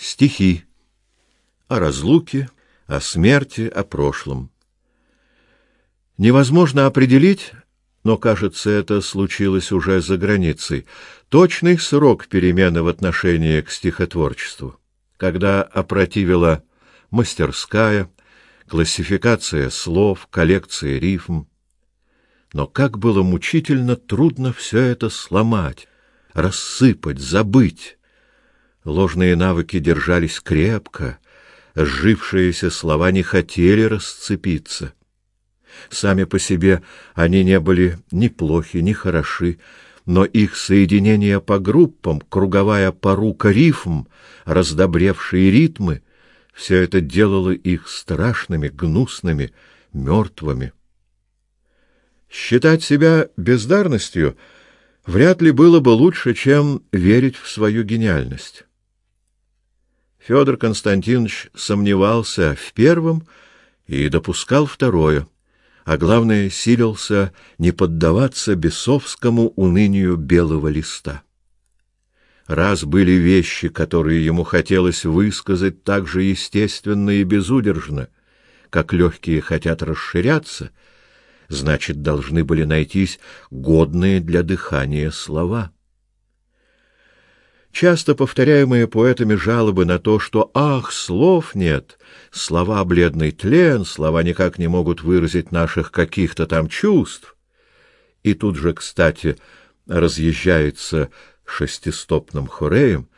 Стихи о разлуке, о смерти, о прошлом. Невозможно определить, но, кажется, это случилось уже за границей, точный срок перемены в отношении к стихотворчеству, когда опротивила мастерская, классификация слов, коллекция рифм. Но как было мучительно трудно все это сломать, рассыпать, забыть. Ложные навыки держались крепко, сжившиеся слова не хотели расцепиться. Сами по себе они не были ни плохи, ни хороши, но их соединение по группам, круговая порука рифм, раздобревшие ритмы — все это делало их страшными, гнусными, мертвыми. Считать себя бездарностью вряд ли было бы лучше, чем верить в свою гениальность. Федор Константинович сомневался в первом и допускал второе, а главное, силился не поддаваться бесовскому унынию белого листа. Раз были вещи, которые ему хотелось высказать так же естественно и безудержно, как легкие хотят расширяться, значит, должны были найтись годные для дыхания слова. Часто повторяемые поэтами жалобы на то, что «ах, слов нет», слова бледный тлен, слова никак не могут выразить наших каких-то там чувств. И тут же, кстати, разъезжается шестистопным хореем,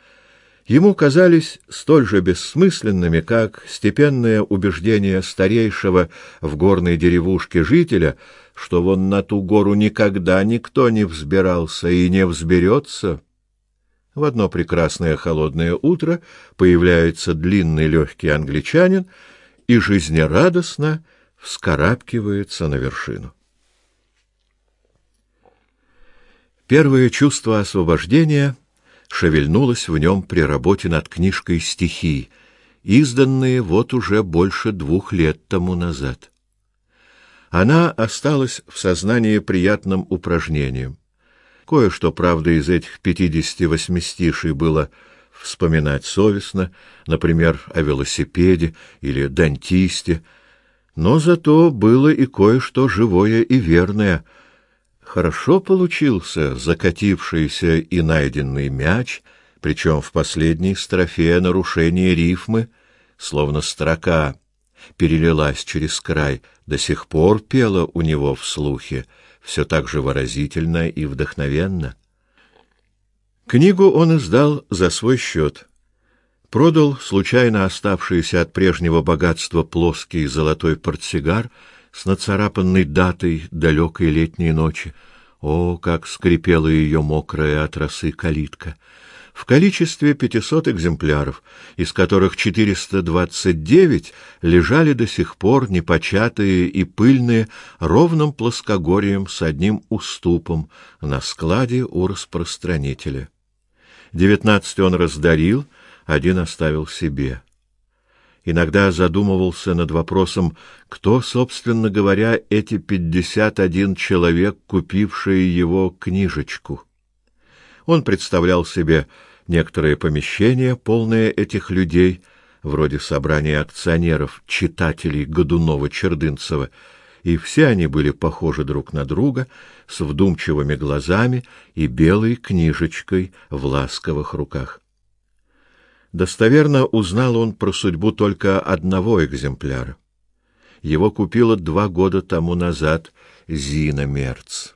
ему казались столь же бессмысленными, как степенное убеждение старейшего в горной деревушке жителя, что вон на ту гору никогда никто не взбирался и не взберется. В одно прекрасное холодное утро появляется длинный легкий англичанин и жизнерадостно вскарабкивается на вершину. Первое чувство освобождения шевельнулось в нем при работе над книжкой стихи, изданные вот уже больше двух лет тому назад. Она осталась в сознании приятным упражнением. Кое-что, правда, из этих пятидесяти восьми стишей было вспоминать совестно, например, о велосипеде или дантисте, но зато было и кое-что живое и верное — Хорошо получился закатившийся и найденный мяч, причем в последней строфе нарушение рифмы, словно строка перелилась через край, до сих пор пела у него в слухе, все так же выразительно и вдохновенно. Книгу он издал за свой счет. Продал случайно оставшийся от прежнего богатства плоский золотой портсигар — с нацарапанной датой далекой летней ночи. О, как скрипела ее мокрая от росы калитка! В количестве пятисот экземпляров, из которых четыреста двадцать девять лежали до сих пор непочатые и пыльные ровным плоскогорьем с одним уступом на складе у распространителя. Девятнадцать он раздарил, один оставил себе иногда задумывался над вопросом, кто, собственно говоря, эти пятьдесят один человек, купившие его книжечку. Он представлял себе некоторые помещения, полные этих людей, вроде собрания акционеров, читателей Годунова-Чердынцева, и все они были похожи друг на друга, с вдумчивыми глазами и белой книжечкой в ласковых руках. Достоверно узнал он про судьбу только одного экземпляра. Его купила два года тому назад Зина Мерц.